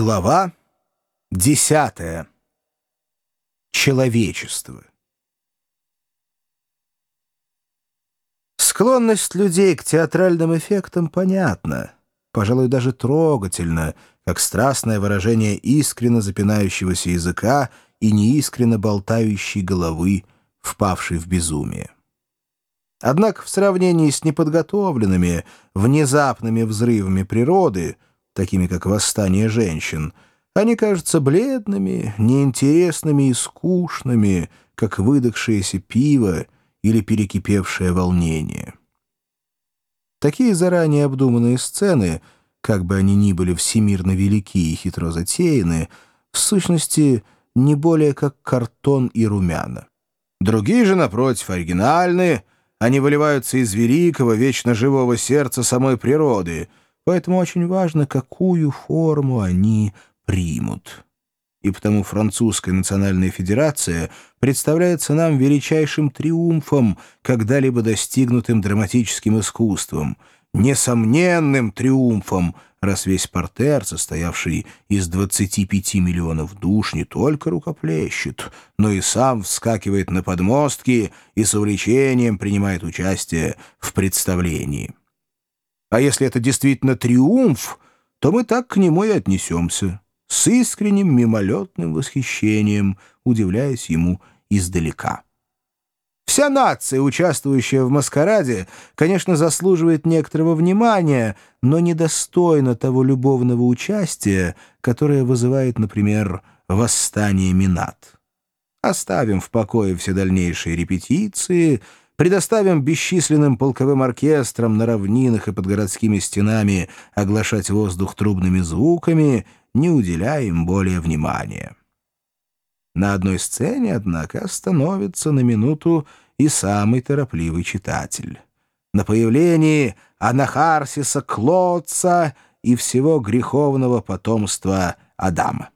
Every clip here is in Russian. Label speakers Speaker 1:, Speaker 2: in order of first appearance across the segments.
Speaker 1: Глава десятая. Человечество. Склонность людей к театральным эффектам понятна, пожалуй, даже трогательно, как страстное выражение искренно запинающегося языка и неискренно болтающей головы, впавшей в безумие. Однако в сравнении с неподготовленными, внезапными взрывами природы — такими как «Восстание женщин», они кажутся бледными, неинтересными и скучными, как выдохшееся пиво или перекипевшее волнение. Такие заранее обдуманные сцены, как бы они ни были всемирно велики и хитро затеяны, в сущности, не более как картон и румяна. Другие же, напротив, оригинальны, они выливаются из великого, вечно живого сердца самой природы — Поэтому очень важно, какую форму они примут. И потому Французская национальная федерация представляется нам величайшим триумфом, когда-либо достигнутым драматическим искусством, несомненным триумфом, раз весь портер, состоявший из 25 миллионов душ, не только рукоплещет, но и сам вскакивает на подмостки и с увлечением принимает участие в представлении. А если это действительно триумф, то мы так к нему и отнесемся, с искренним мимолетным восхищением, удивляясь ему издалека. Вся нация, участвующая в маскараде, конечно, заслуживает некоторого внимания, но недостойна того любовного участия, которое вызывает, например, восстание Минат. Оставим в покое все дальнейшие репетиции — Предоставим бесчисленным полковым оркестрам на равнинах и под городскими стенами оглашать воздух трубными звуками, не уделяя им более внимания. На одной сцене, однако, остановится на минуту и самый торопливый читатель. На появлении Анахарсиса Клодца и всего греховного потомства Адама.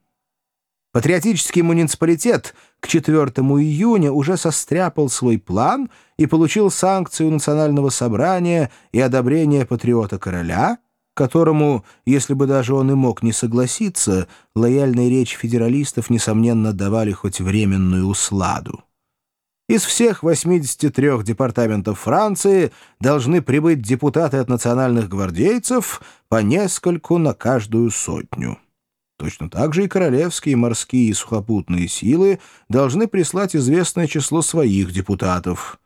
Speaker 1: Патриотический муниципалитет к 4 июня уже состряпал свой план и получил санкцию Национального собрания и одобрение патриота-короля, которому, если бы даже он и мог не согласиться, лояльные речи федералистов, несомненно, давали хоть временную усладу. Из всех 83 департаментов Франции должны прибыть депутаты от национальных гвардейцев по нескольку на каждую сотню. Точно так же и королевские морские и сухопутные силы должны прислать известное число своих депутатов.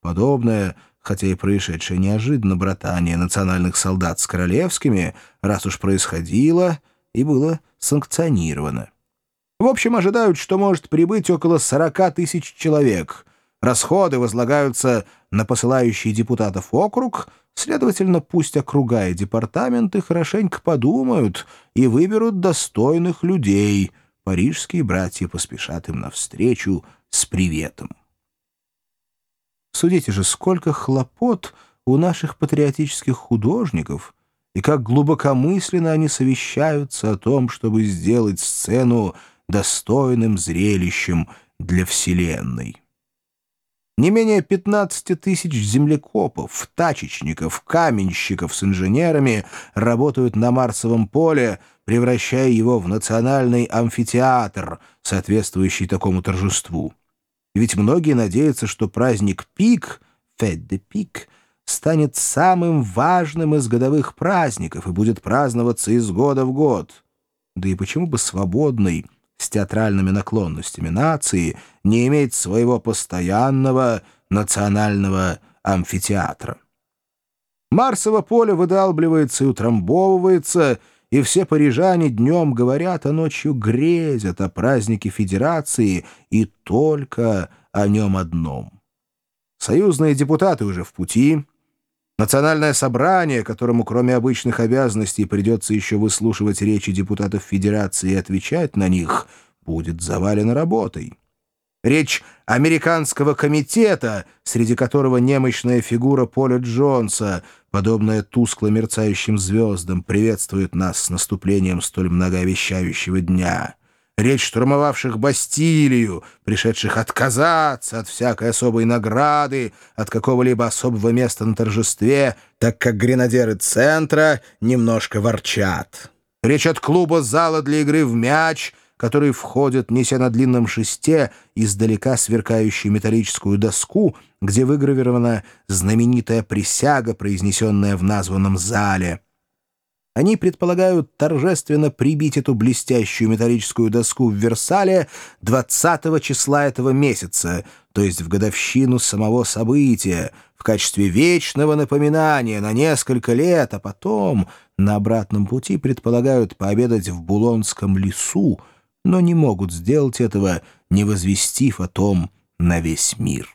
Speaker 1: Подобное, хотя и происшедшее неожиданно братание национальных солдат с королевскими, раз уж происходило и было санкционировано. В общем, ожидают, что может прибыть около 40 тысяч человек. Расходы возлагаются на посылающий депутатов округ — Следовательно, пусть округа и департаменты хорошенько подумают и выберут достойных людей. Парижские братья поспешат им навстречу с приветом. Судите же, сколько хлопот у наших патриотических художников, и как глубокомысленно они совещаются о том, чтобы сделать сцену достойным зрелищем для Вселенной. Не менее 15 тысяч землекопов, тачечников, каменщиков с инженерами работают на Марсовом поле, превращая его в национальный амфитеатр, соответствующий такому торжеству. Ведь многие надеются, что праздник Пик, Фед де Пик, станет самым важным из годовых праздников и будет праздноваться из года в год. Да и почему бы свободный, с театральными наклонностями нации не иметь своего постоянного национального амфитеатра. Марсово поле выдалбливается и утрамбовывается, и все парижане днем говорят, а ночью грезят о празднике Федерации и только о нем одном. Союзные депутаты уже в пути — Национальное собрание, которому кроме обычных обязанностей придется еще выслушивать речи депутатов Федерации и отвечать на них, будет завалено работой. Речь американского комитета, среди которого немощная фигура Поля Джонса, подобная тускло мерцающим звездам, приветствует нас с наступлением столь многообещающего дня — речь штурмовавших Бастилию, пришедших отказаться от всякой особой награды, от какого-либо особого места на торжестве, так как гренадеры центра немножко ворчат. Речь от клуба зала для игры в мяч, который входит, неся на длинном шесте, издалека сверкающую металлическую доску, где выгравирована знаменитая присяга, произнесенная в названном зале. Они предполагают торжественно прибить эту блестящую металлическую доску в Версале 20 числа этого месяца, то есть в годовщину самого события, в качестве вечного напоминания на несколько лет, а потом на обратном пути предполагают пообедать в Булонском лесу, но не могут сделать этого, не возвестив о том на весь мир.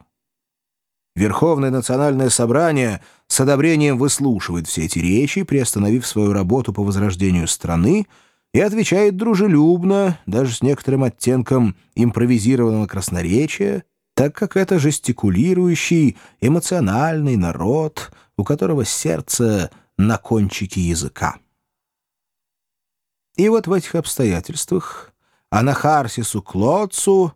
Speaker 1: Верховное национальное собрание с одобрением выслушивает все эти речи, приостановив свою работу по возрождению страны, и отвечает дружелюбно, даже с некоторым оттенком импровизированного красноречия, так как это жестикулирующий, эмоциональный народ, у которого сердце на кончике языка. И вот в этих обстоятельствах Анахарсису Клоцу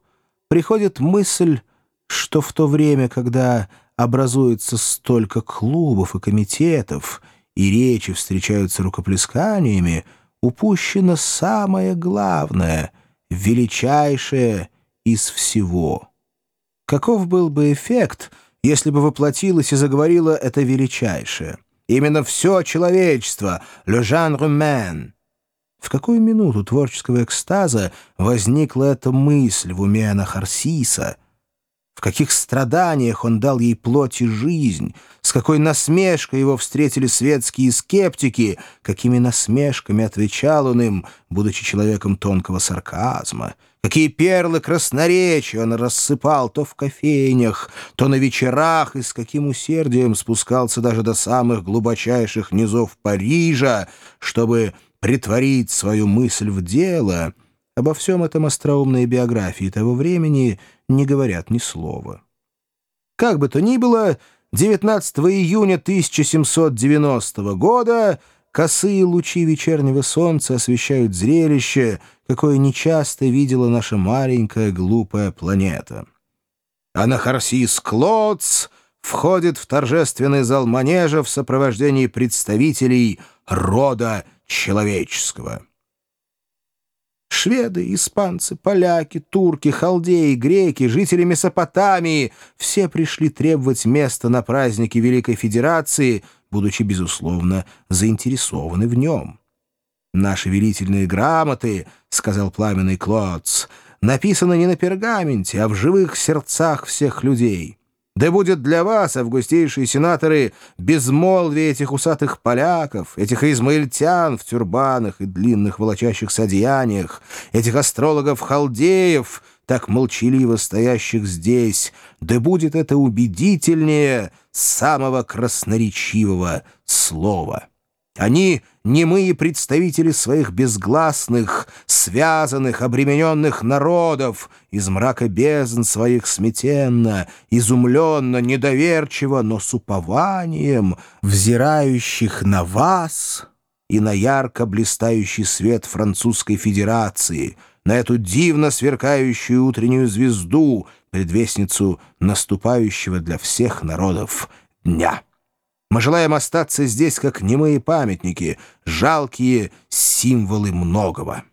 Speaker 1: приходит мысль, что в то время, когда образуется столько клубов и комитетов, и речи встречаются рукоплесканиями, упущено самое главное, величайшее из всего. Каков был бы эффект, если бы воплотилось и заговорило это величайшее? Именно все человечество, le genre humain. В какую минуту творческого экстаза возникла эта мысль в уме Анахарсиса — каких страданиях он дал ей плоть и жизнь, с какой насмешкой его встретили светские скептики, какими насмешками отвечал он им, будучи человеком тонкого сарказма, какие перлы красноречия он рассыпал то в кофейнях, то на вечерах, и с каким усердием спускался даже до самых глубочайших низов Парижа, чтобы притворить свою мысль в дело — Обо всем этом остроумные биографии того времени не говорят ни слова. Как бы то ни было, 19 июня 1790 года косые лучи вечернего солнца освещают зрелище, какое нечасто видела наша маленькая глупая планета. Анахарсис Клоц входит в торжественный зал манежа в сопровождении представителей рода человеческого. Шведы, испанцы, поляки, турки, халдеи, греки, жители Месопотамии — все пришли требовать места на празднике Великой Федерации, будучи, безусловно, заинтересованы в нем. «Наши верительные грамоты», — сказал пламенный Клодс, — «написаны не на пергаменте, а в живых сердцах всех людей». Да будет для вас, августейшие сенаторы, безмолвие этих усатых поляков, этих измаильтян в тюрбанах и длинных волочащихся одеяниях, этих астрологов-халдеев, так молчаливо стоящих здесь, да будет это убедительнее самого красноречивого слова». Они — немые представители своих безгласных, связанных, обремененных народов, из мрака бездн своих сметенно, изумленно, недоверчиво, но с упованием, взирающих на вас и на ярко блистающий свет Французской Федерации, на эту дивно сверкающую утреннюю звезду, предвестницу наступающего для всех народов дня. Мы желаем остаться здесь как немые памятники, жалкие символы многого.